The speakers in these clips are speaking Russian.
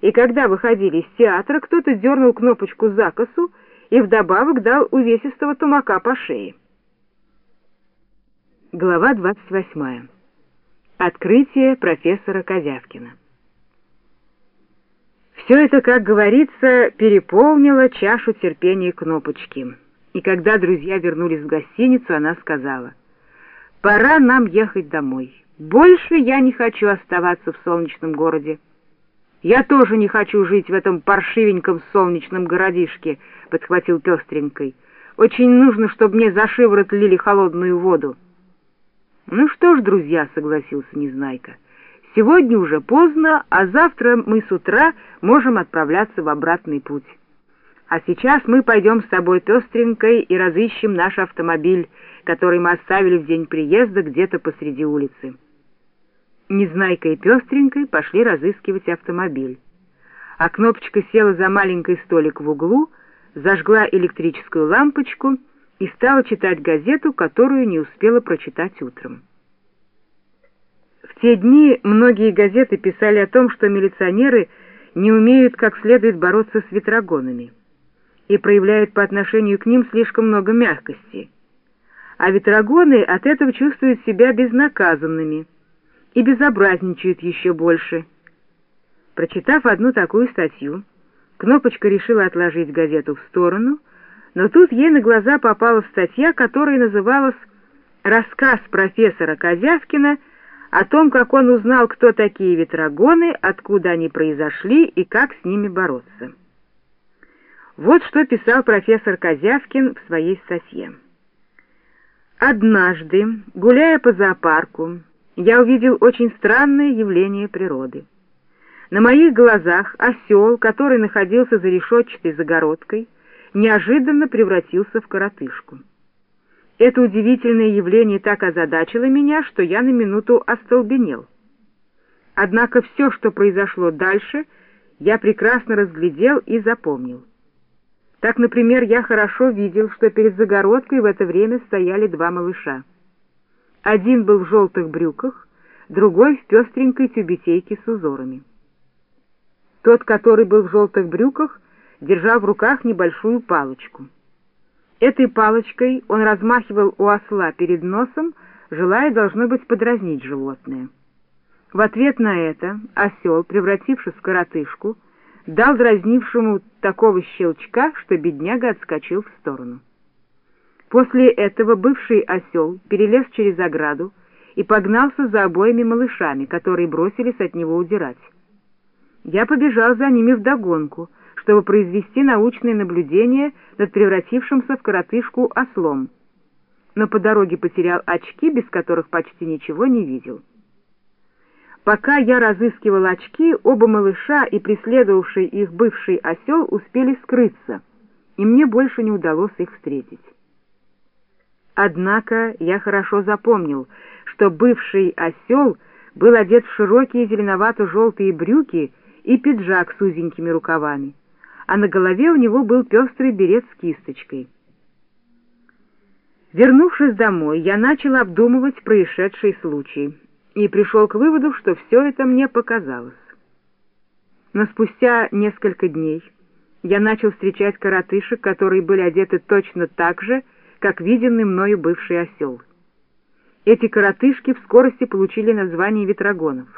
и когда выходили из театра, кто-то дернул кнопочку закосу и вдобавок дал увесистого тумака по шее. Глава 28. Открытие профессора Козявкина. Все это, как говорится, переполнило чашу терпения кнопочки. И когда друзья вернулись в гостиницу, она сказала, «Пора нам ехать домой. Больше я не хочу оставаться в солнечном городе». «Я тоже не хочу жить в этом паршивеньком солнечном городишке», — подхватил пестренькой. «Очень нужно, чтобы мне за шиворот лили холодную воду». «Ну что ж, друзья», — согласился Незнайка, — «сегодня уже поздно, а завтра мы с утра можем отправляться в обратный путь. А сейчас мы пойдем с тобой пестренькой и разыщем наш автомобиль, который мы оставили в день приезда где-то посреди улицы». Незнайка и пестренькой пошли разыскивать автомобиль. А Кнопочка села за маленький столик в углу, зажгла электрическую лампочку и стала читать газету, которую не успела прочитать утром. В те дни многие газеты писали о том, что милиционеры не умеют как следует бороться с ветрогонами и проявляют по отношению к ним слишком много мягкости. А ветрогоны от этого чувствуют себя безнаказанными – и безобразничают еще больше. Прочитав одну такую статью, Кнопочка решила отложить газету в сторону, но тут ей на глаза попала статья, которая называлась «Рассказ профессора Козявкина о том, как он узнал, кто такие ветрогоны, откуда они произошли и как с ними бороться». Вот что писал профессор Козявкин в своей статье. «Однажды, гуляя по зоопарку, я увидел очень странное явление природы. На моих глазах осел, который находился за решетчатой загородкой, неожиданно превратился в коротышку. Это удивительное явление так озадачило меня, что я на минуту остолбенел. Однако все, что произошло дальше, я прекрасно разглядел и запомнил. Так, например, я хорошо видел, что перед загородкой в это время стояли два малыша. Один был в желтых брюках, другой в пестренькой тюбетейке с узорами. Тот, который был в желтых брюках, держал в руках небольшую палочку. Этой палочкой он размахивал у осла перед носом, желая, должно быть, подразнить животное. В ответ на это осел, превратившись в коротышку, дал дразнившему такого щелчка, что бедняга отскочил в сторону. После этого бывший осел перелез через ограду и погнался за обоими малышами, которые бросились от него удирать. Я побежал за ними вдогонку, чтобы произвести научные наблюдения над превратившимся в коротышку ослом, но по дороге потерял очки, без которых почти ничего не видел. Пока я разыскивал очки, оба малыша и преследовавший их бывший осел успели скрыться, и мне больше не удалось их встретить. Однако я хорошо запомнил, что бывший осел был одет в широкие зеленовато-желтые брюки и пиджак с узенькими рукавами, а на голове у него был пестрый берет с кисточкой. Вернувшись домой, я начал обдумывать происшедший случай и пришел к выводу, что все это мне показалось. Но спустя несколько дней я начал встречать коротышек, которые были одеты точно так же, как виденный мною бывший осел. Эти коротышки в скорости получили название ветрогонов.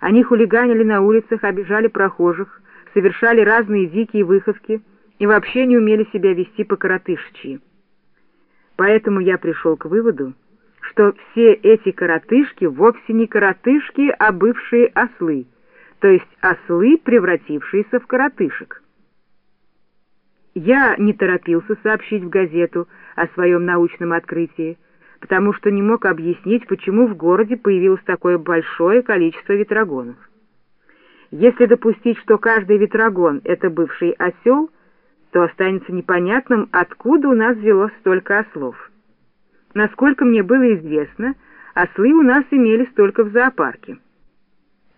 Они хулиганили на улицах, обижали прохожих, совершали разные дикие выходки и вообще не умели себя вести по-коротышечьи. Поэтому я пришел к выводу, что все эти коротышки вовсе не коротышки, а бывшие ослы, то есть ослы, превратившиеся в коротышек. Я не торопился сообщить в газету о своем научном открытии, потому что не мог объяснить, почему в городе появилось такое большое количество ветрогонов. Если допустить, что каждый ветрогон — это бывший осел, то останется непонятным, откуда у нас взялось столько ослов. Насколько мне было известно, ослы у нас имелись только в зоопарке.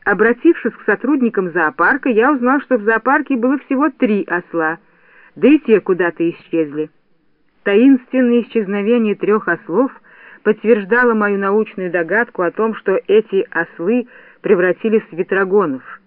Обратившись к сотрудникам зоопарка, я узнал, что в зоопарке было всего три осла — да и те куда-то исчезли. Таинственное исчезновение трех ослов подтверждало мою научную догадку о том, что эти ослы превратились в ветрогонов —